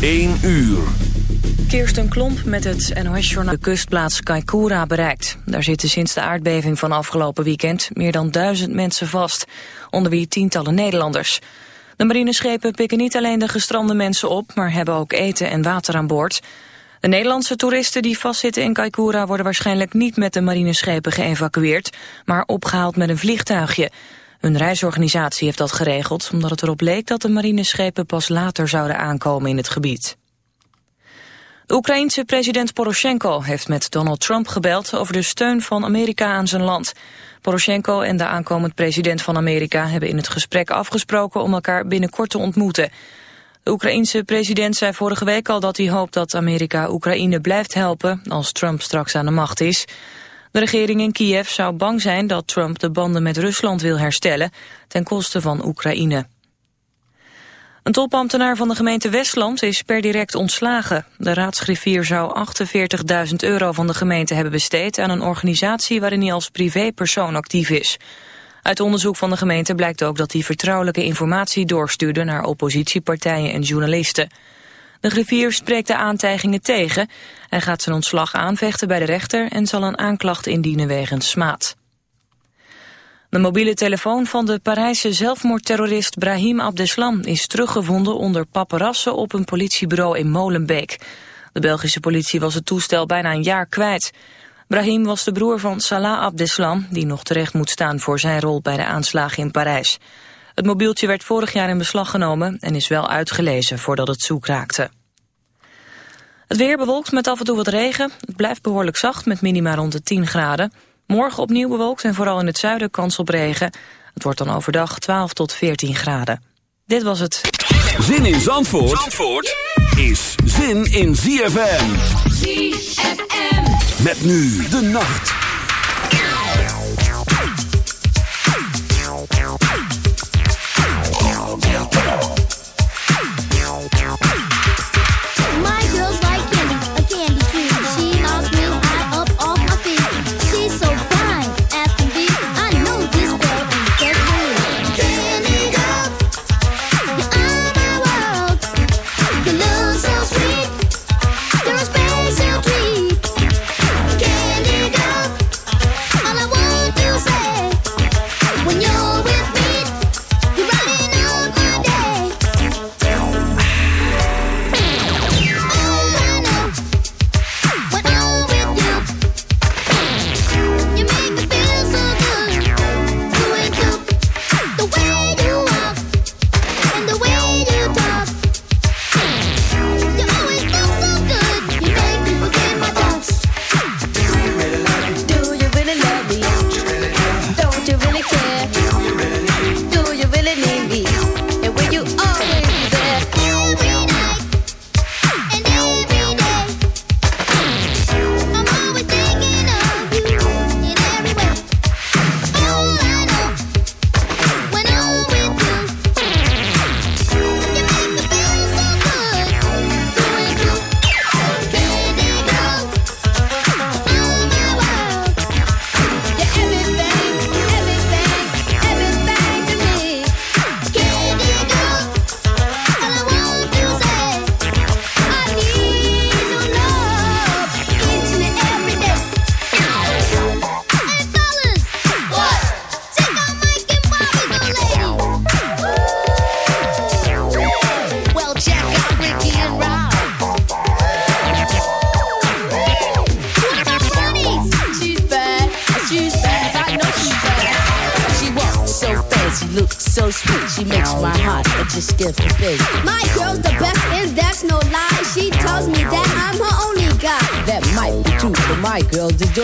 1 uur. Kirsten Klomp met het NOS-journaal de kustplaats Kaikoura bereikt. Daar zitten sinds de aardbeving van afgelopen weekend meer dan duizend mensen vast, onder wie tientallen Nederlanders. De marineschepen pikken niet alleen de gestrande mensen op, maar hebben ook eten en water aan boord. De Nederlandse toeristen die vastzitten in Kaikoura worden waarschijnlijk niet met de marineschepen geëvacueerd, maar opgehaald met een vliegtuigje. Hun reisorganisatie heeft dat geregeld omdat het erop leek dat de marineschepen pas later zouden aankomen in het gebied. De Oekraïense president Poroshenko heeft met Donald Trump gebeld over de steun van Amerika aan zijn land. Poroshenko en de aankomend president van Amerika hebben in het gesprek afgesproken om elkaar binnenkort te ontmoeten. De Oekraïense president zei vorige week al dat hij hoopt dat Amerika Oekraïne blijft helpen als Trump straks aan de macht is. De regering in Kiev zou bang zijn dat Trump de banden met Rusland wil herstellen ten koste van Oekraïne. Een topambtenaar van de gemeente Westland is per direct ontslagen. De raadsgriffier zou 48.000 euro van de gemeente hebben besteed aan een organisatie waarin hij als privépersoon actief is. Uit onderzoek van de gemeente blijkt ook dat hij vertrouwelijke informatie doorstuurde naar oppositiepartijen en journalisten. De griffier spreekt de aantijgingen tegen. Hij gaat zijn ontslag aanvechten bij de rechter en zal een aanklacht indienen wegens smaad. De mobiele telefoon van de Parijse zelfmoordterrorist Brahim Abdeslam is teruggevonden onder paparazzen op een politiebureau in Molenbeek. De Belgische politie was het toestel bijna een jaar kwijt. Brahim was de broer van Salah Abdeslam, die nog terecht moet staan voor zijn rol bij de aanslagen in Parijs. Het mobieltje werd vorig jaar in beslag genomen en is wel uitgelezen voordat het zoek raakte. Het weer bewolkt met af en toe wat regen. Het blijft behoorlijk zacht met minima rond de 10 graden. Morgen opnieuw bewolkt en vooral in het zuiden kans op regen. Het wordt dan overdag 12 tot 14 graden. Dit was het. Zin in Zandvoort, Zandvoort is zin in ZFM. ZFM. Met nu de nacht.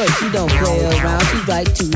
She don't play around. She like to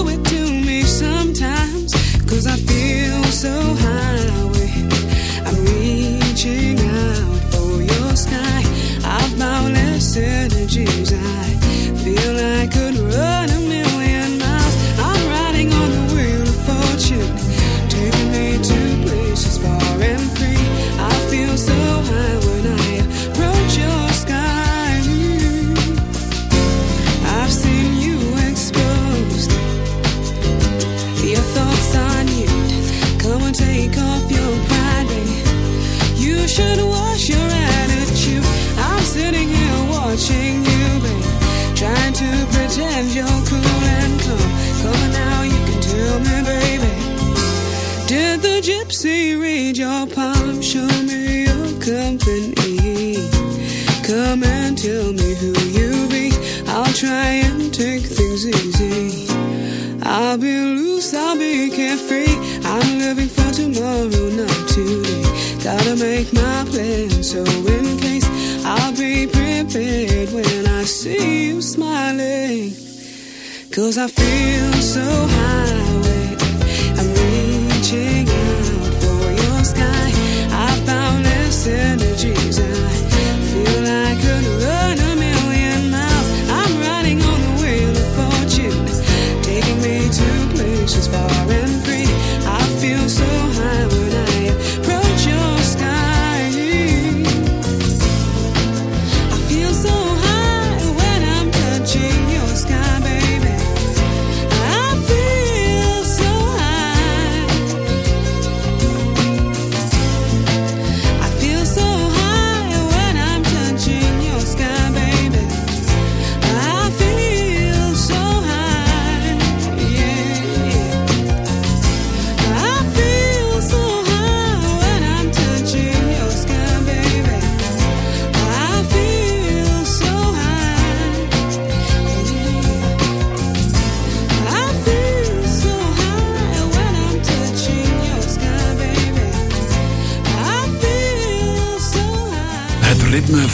so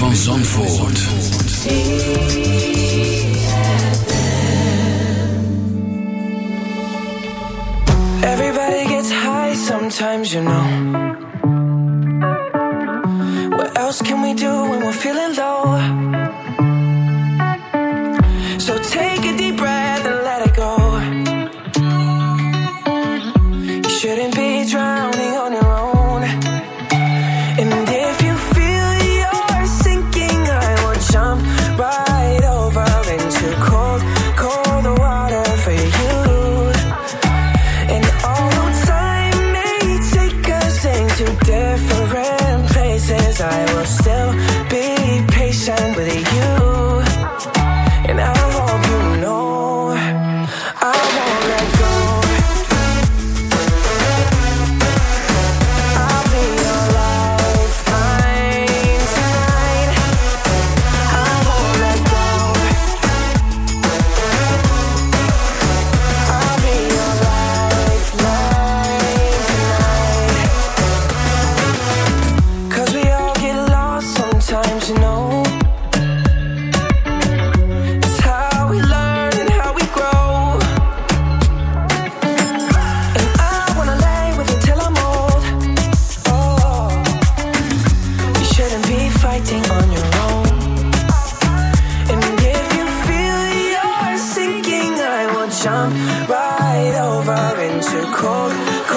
van Zandvoort. Everybody gets high sometimes, you know. Cold,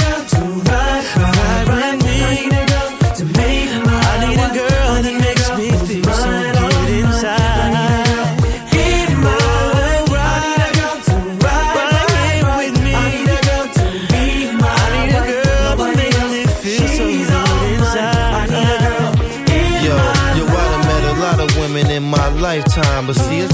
See, it's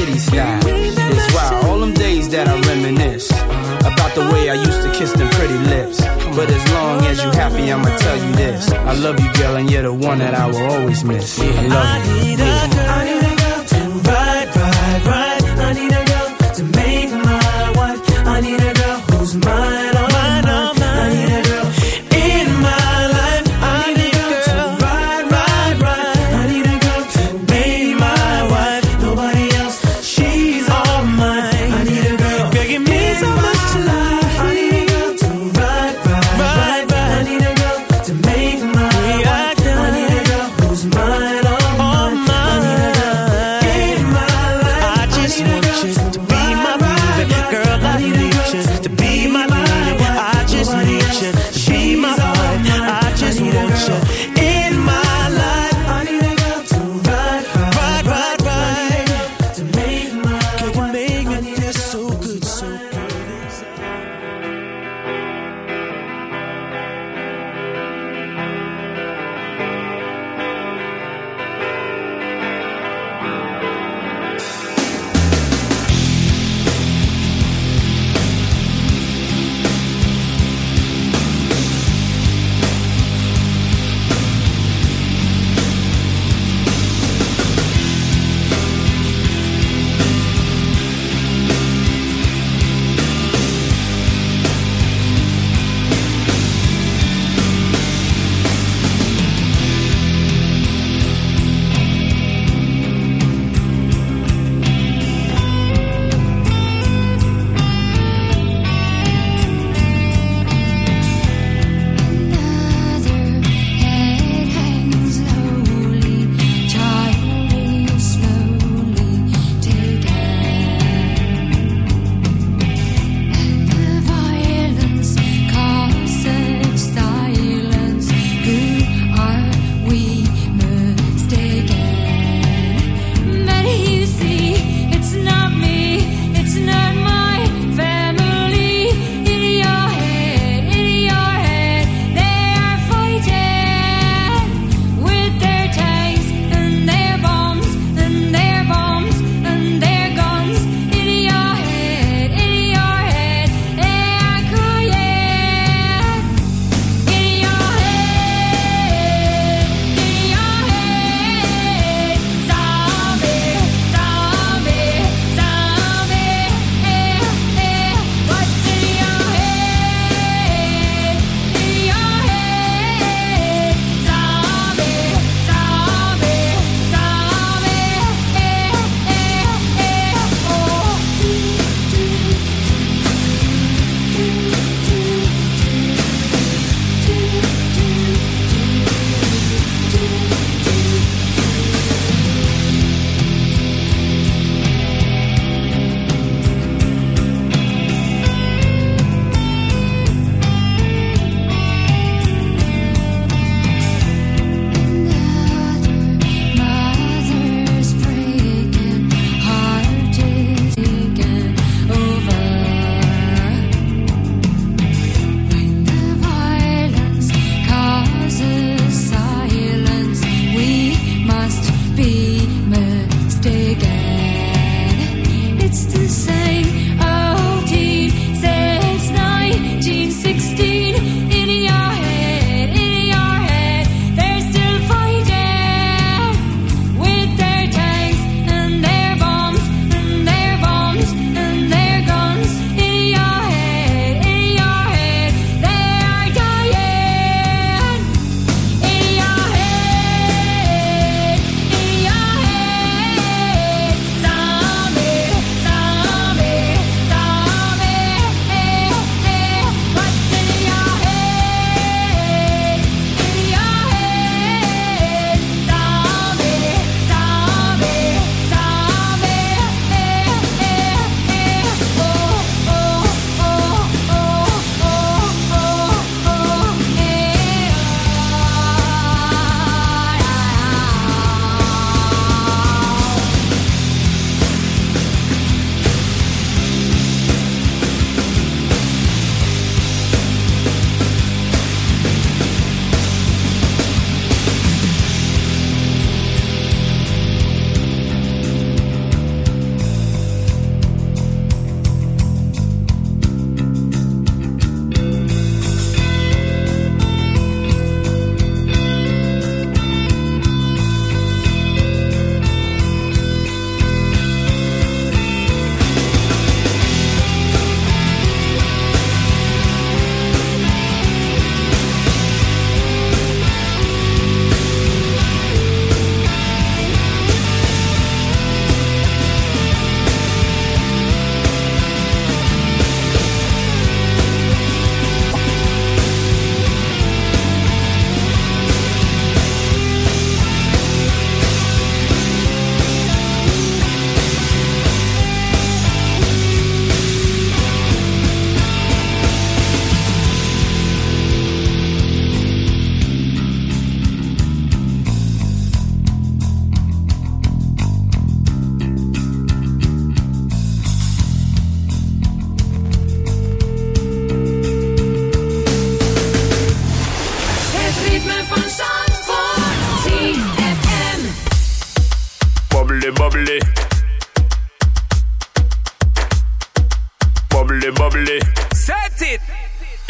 style. It's wild, all them days that I reminisce about the way I used to kiss them pretty lips. But as long as you happy, I'ma tell you this: I love you, girl, and you're the one that I will always miss. I love you. I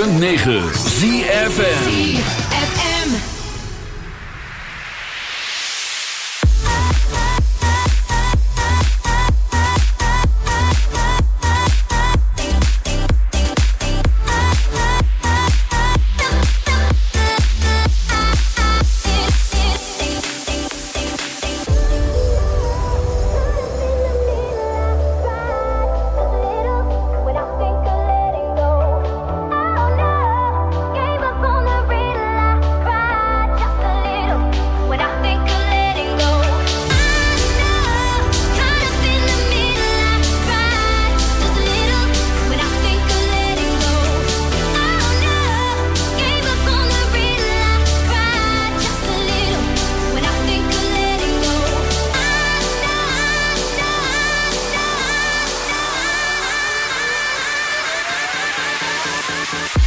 106.9 ZFN